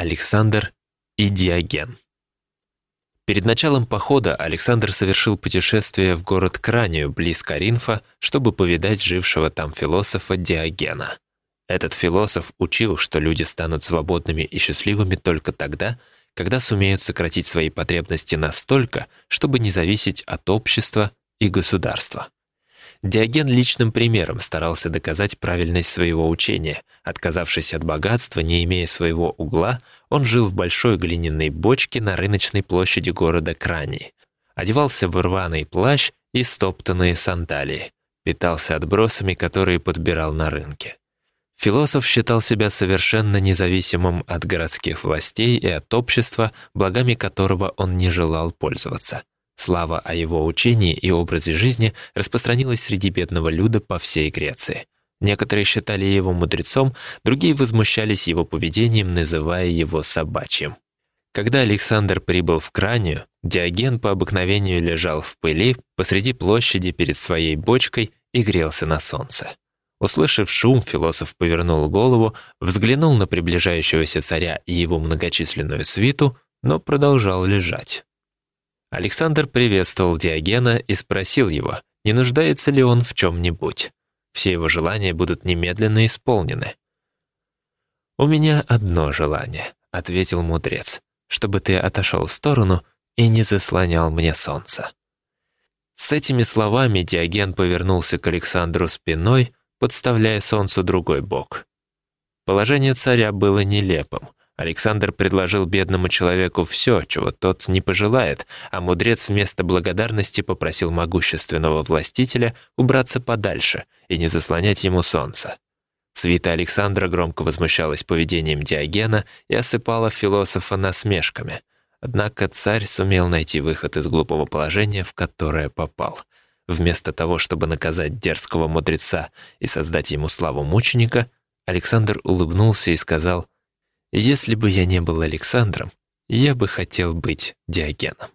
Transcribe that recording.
Александр и Диоген. Перед началом похода Александр совершил путешествие в город Кранию, близ Каринфа, чтобы повидать жившего там философа Диогена. Этот философ учил, что люди станут свободными и счастливыми только тогда, когда сумеют сократить свои потребности настолько, чтобы не зависеть от общества и государства. Диоген личным примером старался доказать правильность своего учения. Отказавшись от богатства, не имея своего угла, он жил в большой глиняной бочке на рыночной площади города Крани. Одевался в рваный плащ и стоптанные сандалии. Питался отбросами, которые подбирал на рынке. Философ считал себя совершенно независимым от городских властей и от общества, благами которого он не желал пользоваться. Слава о его учении и образе жизни распространилась среди бедного люда по всей Греции. Некоторые считали его мудрецом, другие возмущались его поведением, называя его собачьим. Когда Александр прибыл в Кранию, Диоген по обыкновению лежал в пыли посреди площади перед своей бочкой и грелся на солнце. Услышав шум, философ повернул голову, взглянул на приближающегося царя и его многочисленную свиту, но продолжал лежать. Александр приветствовал Диогена и спросил его, не нуждается ли он в чем-нибудь. Все его желания будут немедленно исполнены. «У меня одно желание», — ответил мудрец, «чтобы ты отошел в сторону и не заслонял мне солнце». С этими словами Диоген повернулся к Александру спиной, подставляя солнцу другой бок. Положение царя было нелепым — Александр предложил бедному человеку все, чего тот не пожелает, а мудрец вместо благодарности попросил могущественного властителя убраться подальше и не заслонять ему солнце. Свита Александра громко возмущалась поведением Диогена и осыпала философа насмешками. Однако царь сумел найти выход из глупого положения, в которое попал. Вместо того, чтобы наказать дерзкого мудреца и создать ему славу мученика, Александр улыбнулся и сказал — если бы я не был Александром, я бы хотел быть Диогеном.